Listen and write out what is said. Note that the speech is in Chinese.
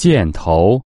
箭头。